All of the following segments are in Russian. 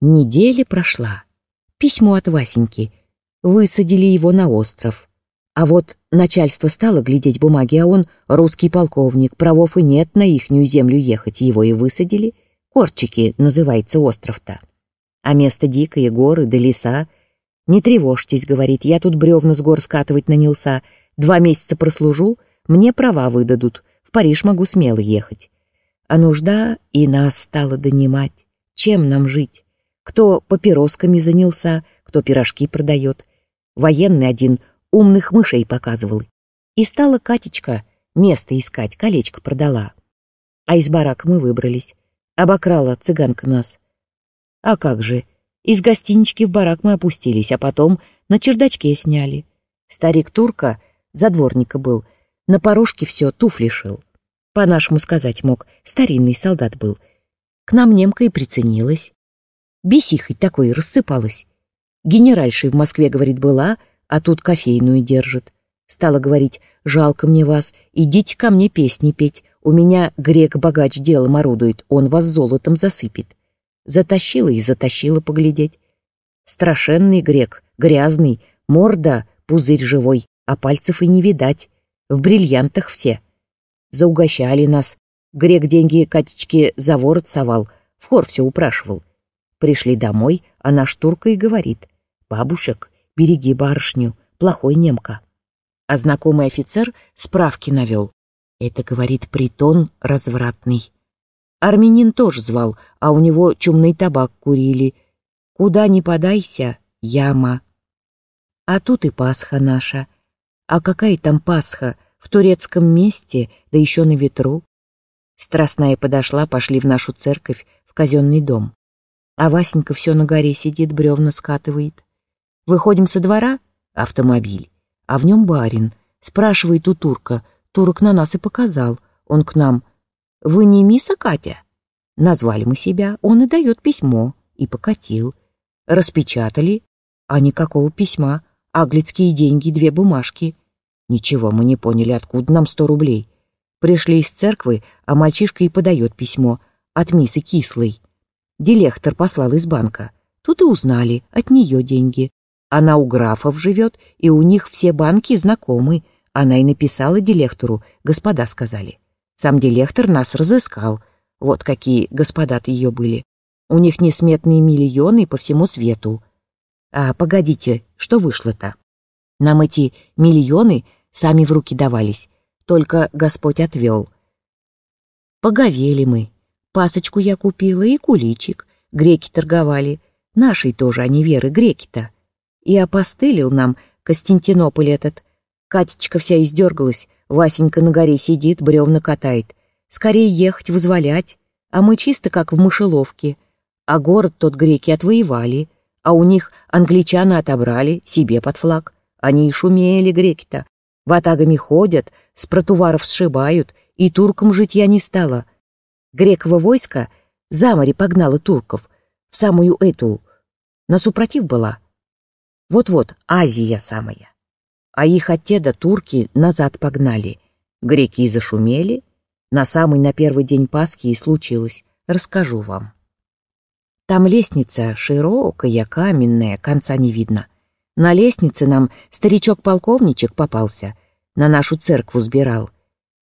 Неделя прошла. Письмо от Васеньки. Высадили его на остров. А вот начальство стало глядеть бумаги, а он русский полковник, правов и нет на ихнюю землю ехать, его и высадили. Корчики называется остров-то. А место дикое, горы да леса. Не тревожьтесь, говорит, я тут бревна с гор скатывать нанялся. Два месяца прослужу, мне права выдадут, в Париж могу смело ехать. А нужда и нас стала донимать. Чем нам жить? Кто папиросками занялся, кто пирожки продает. Военный один умных мышей показывал. И стала Катечка место искать, колечко продала. А из барака мы выбрались. Обокрала цыганка нас. А как же, из гостинички в барак мы опустились, а потом на чердачке сняли. Старик Турка, задворника был, на порожке все туфли шил. По-нашему сказать мог, старинный солдат был. К нам немка и приценилась. Бесихой такой рассыпалась. Генеральшей в Москве, говорит, была, а тут кофейную держит. Стала говорить, жалко мне вас, идите ко мне песни петь. У меня грек-богач делом орудует, он вас золотом засыпет. Затащила и затащила поглядеть. Страшенный грек, грязный, морда, пузырь живой, а пальцев и не видать. В бриллиантах все. Заугощали нас. Грек деньги Катечке за ворот совал, в хор все упрашивал. Пришли домой, а наш турка и говорит, «Бабушек, береги барышню, плохой немка». А знакомый офицер справки навел. Это, говорит, притон развратный. Армянин тоже звал, а у него чумный табак курили. Куда ни подайся, яма. А тут и Пасха наша. А какая там Пасха? В турецком месте, да еще на ветру. Страстная подошла, пошли в нашу церковь, в казенный дом. А Васенька все на горе сидит, бревна скатывает. Выходим со двора — автомобиль, а в нем барин. Спрашивает у турка. Турок на нас и показал. Он к нам. «Вы не мисса Катя?» Назвали мы себя, он и дает письмо. И покатил. Распечатали, а никакого письма. Аглицкие деньги, две бумажки. Ничего, мы не поняли, откуда нам сто рублей. Пришли из церквы, а мальчишка и подает письмо. От миссы Кислой. Дилектор послал из банка. Тут и узнали, от нее деньги. Она у графов живет, и у них все банки знакомы. Она и написала директору, господа сказали. Сам директор нас разыскал. Вот какие господа-то ее были. У них несметные миллионы по всему свету. А погодите, что вышло-то? Нам эти миллионы сами в руки давались, только Господь отвел. Поговели мы, Пасочку я купила и куличик. Греки торговали. Нашей тоже, а не Веры, греки-то. И опостылил нам Константинополь этот. Катечка вся издергалась, Васенька на горе сидит, бревна катает. Скорее ехать, вызволять. А мы чисто как в мышеловке. А город тот греки отвоевали. А у них англичаны отобрали себе под флаг. Они и шумели, греки-то. Ватагами ходят, с протуваров сшибают, и туркам жить я не стала — Греково войско за море погнало турков, в самую эту, на супротив была. Вот-вот, Азия самая. А их оттеда турки назад погнали. Греки зашумели. На самый на первый день Пасхи и случилось. Расскажу вам. Там лестница широкая, каменная, конца не видно. На лестнице нам старичок-полковничек попался, на нашу церкву сбирал —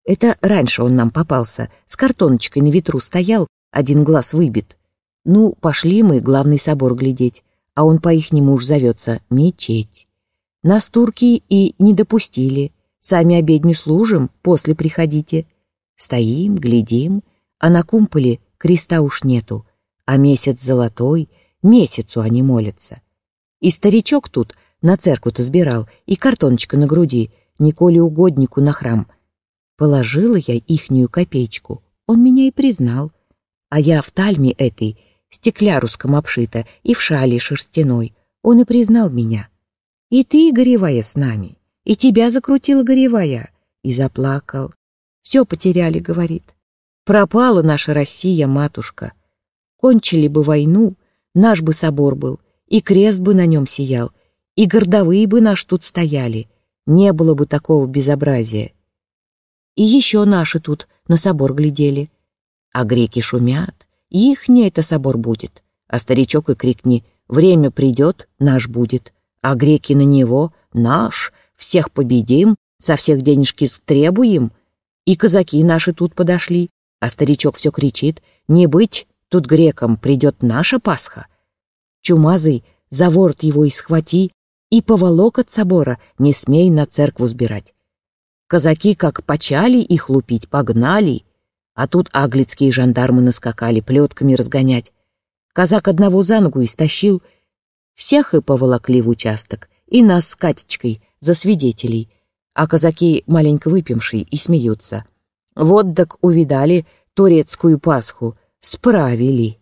это раньше он нам попался, с картоночкой на ветру стоял, один глаз выбит. Ну, пошли мы главный собор глядеть, а он по-ихнему уж зовется мечеть. Нас турки и не допустили. Сами обедню служим, после приходите. Стоим, глядим, а на кумполе креста уж нету, а месяц золотой, месяцу они молятся. И старичок тут на церкву-то сбирал, и картоночка на груди, Николе угоднику на храм — Положила я ихнюю копеечку, он меня и признал. А я в тальме этой, стекляруском обшита и в шале шерстяной, он и признал меня. И ты, горевая, с нами, и тебя закрутила горевая. И заплакал. Все потеряли, говорит. Пропала наша Россия, матушка. Кончили бы войну, наш бы собор был, и крест бы на нем сиял, и гордовые бы наш тут стояли. Не было бы такого безобразия. И еще наши тут на собор глядели. А греки шумят, их не это собор будет. А старичок и крикни «Время придет, наш будет», а греки на него «Наш, всех победим, со всех денежки стребуем». И казаки наши тут подошли, а старичок все кричит «Не быть, тут грекам придет наша Пасха». Чумазый за ворот его и схвати, и поволок от собора, не смей на церкву сбирать. Казаки как почали их лупить, погнали, а тут аглицкие жандармы наскакали плетками разгонять. Казак одного за ногу истощил, всех и поволокли в участок, и нас с Катечкой за свидетелей, а казаки маленько выпившие и смеются. Вот так увидали турецкую Пасху, справили.